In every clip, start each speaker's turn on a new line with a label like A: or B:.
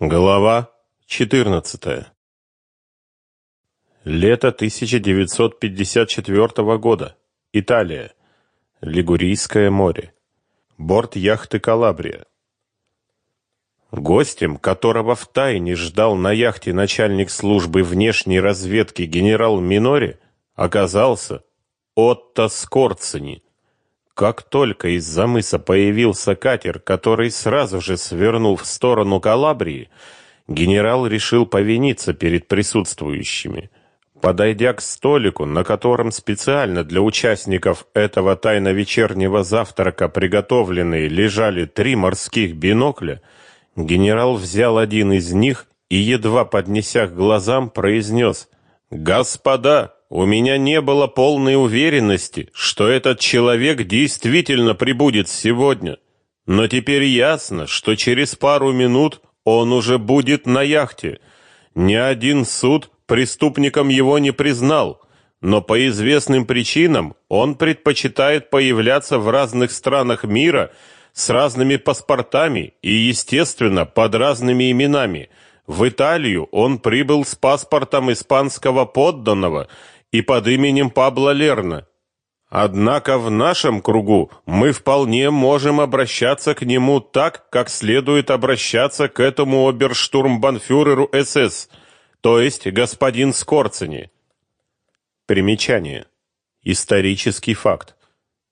A: Глава 14. Лето 1954 года. Италия. Лигурийское море. Борт яхты Калабрия. Гостем, которого втайне ждал на яхте начальник службы внешней разведки генерал Минори, оказался Отто Скорцени – как только из-за мыса появился катер, который сразу же свернул в сторону Калабрии, генерал решил повиниться перед присутствующими. Подойдя к столику, на котором специально для участников этого тайно-вечернего завтрака приготовленные лежали три морских бинокля, генерал взял один из них и, едва поднеся к глазам, произнес «Господа!» У меня не было полной уверенности, что этот человек действительно прибудет сегодня. Но теперь ясно, что через пару минут он уже будет на яхте. Ни один суд преступником его не признал, но по известным причинам он предпочитает появляться в разных странах мира с разными паспортами и, естественно, под разными именами. В Италию он прибыл с паспортом испанского подданного и под именем Пабло Лерна. Однако в нашем кругу мы вполне можем обращаться к нему так, как следует обращаться к этому оберштурмбанфюреру СС, то есть господин Скорцени. Примечание. Исторический факт.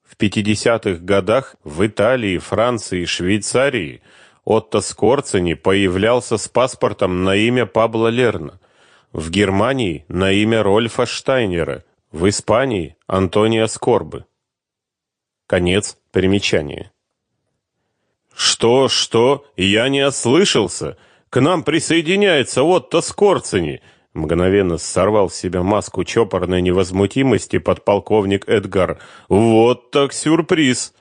A: В 50-х годах в Италии, Франции и Швейцарии Отто Скорцени появлялся с паспортом на имя Пабло Лерна в Германии на имя Рольфа Штайнера, в Испании Антония Скорбы. Конец примечания. Что, что? Я не ослышался. К нам присоединяется Отто Скорцени. Мгновенно сорвал с себя маску чопорной невозмутимости подполковник Эдгар. Вот так сюрприз.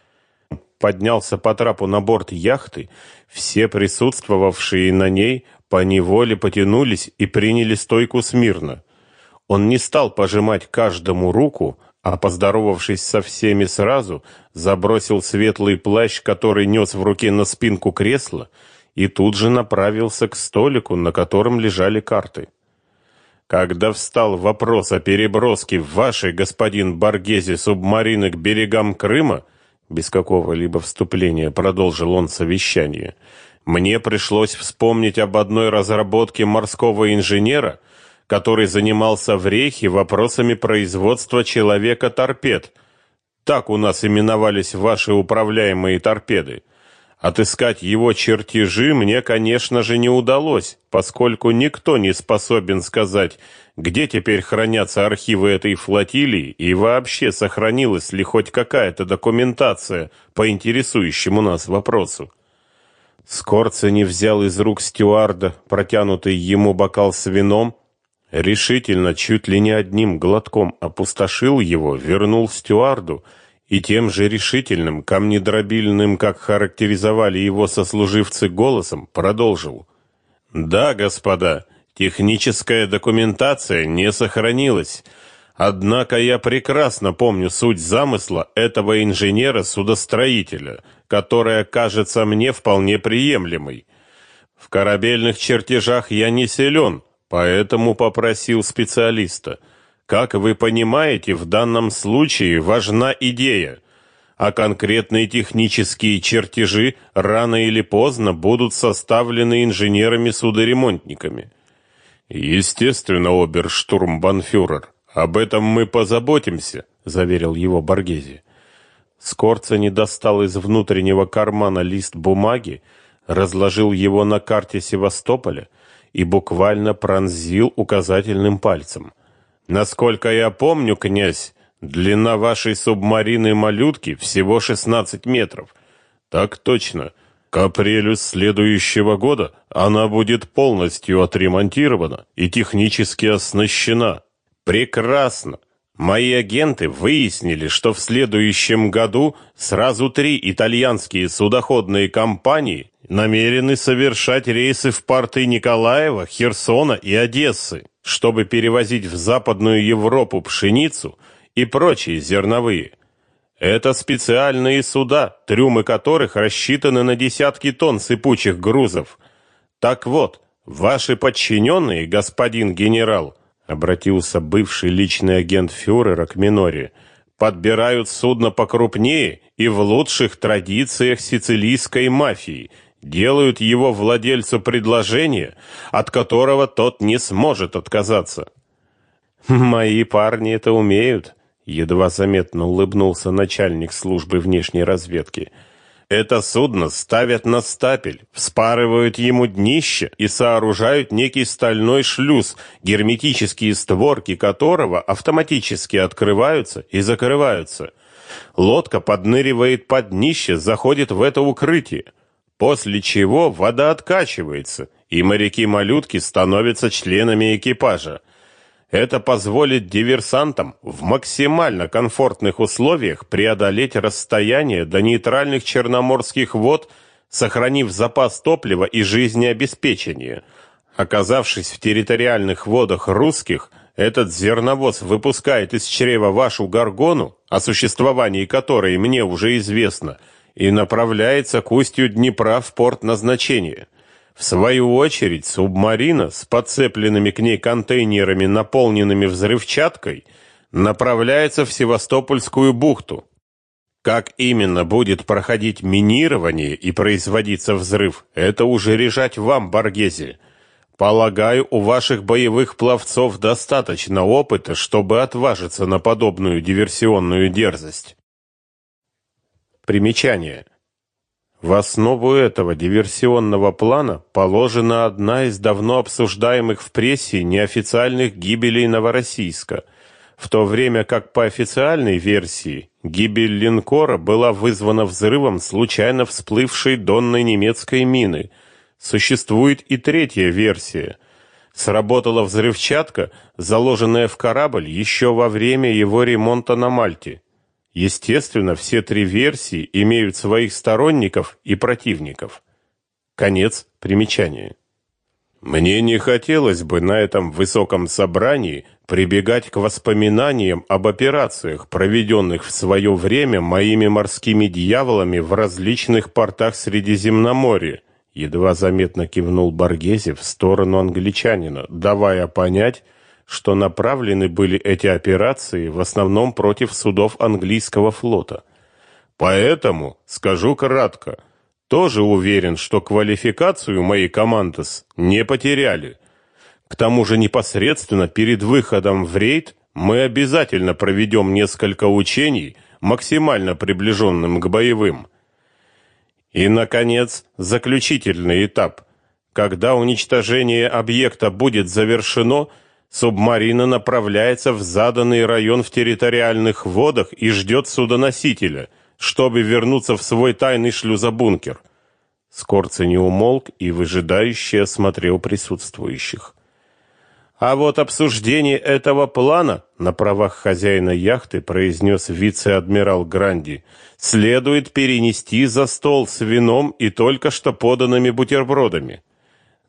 A: Поднялся по трапу на борт яхты. Все присутствовавшие на ней по неволе потянулись и приняли стойку смирно. Он не стал пожимать каждому руку, а поздоровавшись со всеми сразу, забросил светлый плащ, который нес в руке на спинку кресла, и тут же направился к столику, на котором лежали карты. Когда встал вопрос о переброске вашей, господин Баргези, субмарины к берегам Крыма, без какого-либо вступления продолжил он совещание, мне пришлось вспомнить об одной разработке морского инженера, который занимался в Рейхе вопросами производства человека-торпед. Так у нас именовались ваши управляемые торпеды. Отыскать его чертежи мне, конечно же, не удалось, поскольку никто не способен сказать, где теперь хранятся архивы этой флотилии и вообще сохранилась ли хоть какая-то документация по интересующему нас вопросу. Скорцени взял из рук стюарда протянутый ему бокал с вином, решительно, чуть ли не одним глотком опустошил его, вернул стюарду и тем же решительным, камнедробильным, как характеризовали его сослуживцы голосом, продолжил. «Да, господа, техническая документация не сохранилась». Однако я прекрасно помню суть замысла этого инженера-судостроителя, которая кажется мне вполне приемлемой. В корабельных чертежах я не силен, поэтому попросил специалиста. Как вы понимаете, в данном случае важна идея, а конкретные технические чертежи рано или поздно будут составлены инженерами-судоремонтниками. Естественно, оберштурмбанфюрер. Об этом мы позаботимся, заверил его Боргези. Скорца не достал из внутреннего кармана лист бумаги, разложил его на карте Севастополя и буквально пронзил указательным пальцем. Насколько я помню, князь, длина вашей субмарины малютки всего 16 метров. Так точно. К апрелю следующего года она будет полностью отремонтирована и технически оснащена. Прекрасно. Мои агенты выяснили, что в следующем году сразу три итальянские судоходные компании намерены совершать рейсы в порты Николаева, Херсона и Одессы, чтобы перевозить в Западную Европу пшеницу и прочие зерновые. Это специальные суда, трюмы которых рассчитаны на десятки тонн сыпучих грузов. Так вот, ваши подчиненные, господин генерал, обратился бывший личный агент фюрера к Миноре, подбирают судно покрупнее и в лучших традициях сицилийской мафии, делают его владельцу предложение, от которого тот не сможет отказаться. Мои парни это умеют, едва заметно улыбнулся начальник службы внешней разведки. Это судно ставят на стапель, вспарывают ему днище и сооружают некий стальной шлюз, герметические створки которого автоматически открываются и закрываются. Лодка подныривает под днище, заходит в это укрытие, после чего вода откачивается, и моряки-малютки становятся членами экипажа. Это позволит диверсантам в максимально комфортных условиях преодолеть расстояние до нейтральных черноморских вод, сохранив запас топлива и жизнеобеспечения. Оказавшись в территориальных водах русских, этот зерновоз выпускает из чрева вашу горгону, о существовании которой мне уже известно, и направляется к устью Днепра в порт назначения. В свою очередь, субмарина с подцепленными к ней контейнерами, наполненными взрывчаткой, направляется в Севастопольскую бухту. Как именно будет проходить минирование и производиться взрыв, это уже решать вам, Баргези. Полагаю, у ваших боевых пловцов достаточно опыта, чтобы отважиться на подобную диверсионную дерзость. Примечание. В основу этого диверсионного плана положена одна из давно обсуждаемых в прессе неофициальных гибелей Новороссийска, в то время как по официальной версии гибель линкора была вызвана взрывом случайно всплывшей донной немецкой мины. Существует и третья версия. Сработала взрывчатка, заложенная в корабль еще во время его ремонта на Мальте. Естественно, все три версии имеют своих сторонников и противников. Конец примечания. Мне не хотелось бы на этом высоком собрании прибегать к воспоминаниям об операциях, проведенных в свое время моими морскими дьяволами в различных портах Средиземноморья. Едва заметно кивнул Боргезе в сторону англичанина, давая понять, что направлены были эти операции в основном против судов английского флота. Поэтому, скажу кратко, тоже уверен, что квалификацию моей командос не потеряли. К тому же непосредственно перед выходом в рейд мы обязательно проведем несколько учений, максимально приближенным к боевым. И, наконец, заключительный этап. Когда уничтожение объекта будет завершено – Субмарина направляется в заданный район в территориальных водах и ждет судоносителя, чтобы вернуться в свой тайный шлюзобункер. Скорци не умолк и выжидающе осмотрел присутствующих. А вот обсуждение этого плана на правах хозяина яхты произнес вице-адмирал Гранди. Следует перенести за стол с вином и только что поданными бутербродами.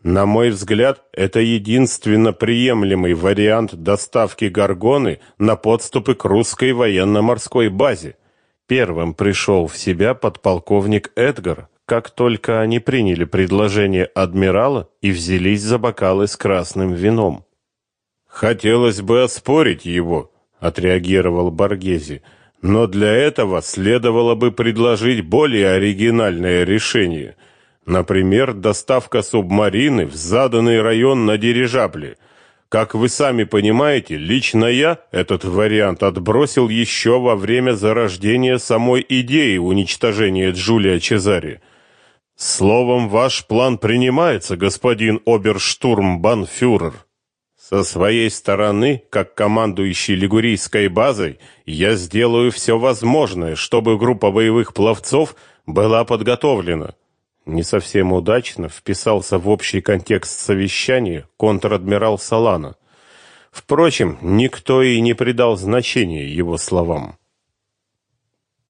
A: На мой взгляд, это единственно приемлемый вариант доставки Гаргоны на подступы к русской военно-морской базе. Первым пришел в себя подполковник Эдгар, как только они приняли предложение адмирала и взялись за бокалы с красным вином. Хотелось бы оспорить его, отреагировал Боргези. Но для этого следовало бы предложить более оригинальное решение – Например, доставка субмарины в заданный район на дирижабле. Как вы сами понимаете, лично я этот вариант отбросил еще во время зарождения самой идеи уничтожения Джулия Чезари. Словом, ваш план принимается, господин оберштурмбанфюрер. Со своей стороны, как командующий Лигурийской базой, я сделаю все возможное, чтобы группа боевых пловцов была подготовлена не совсем удачно вписался в общий контекст совещания контр-адмирал Салана. Впрочем, никто и не придал значения его словам.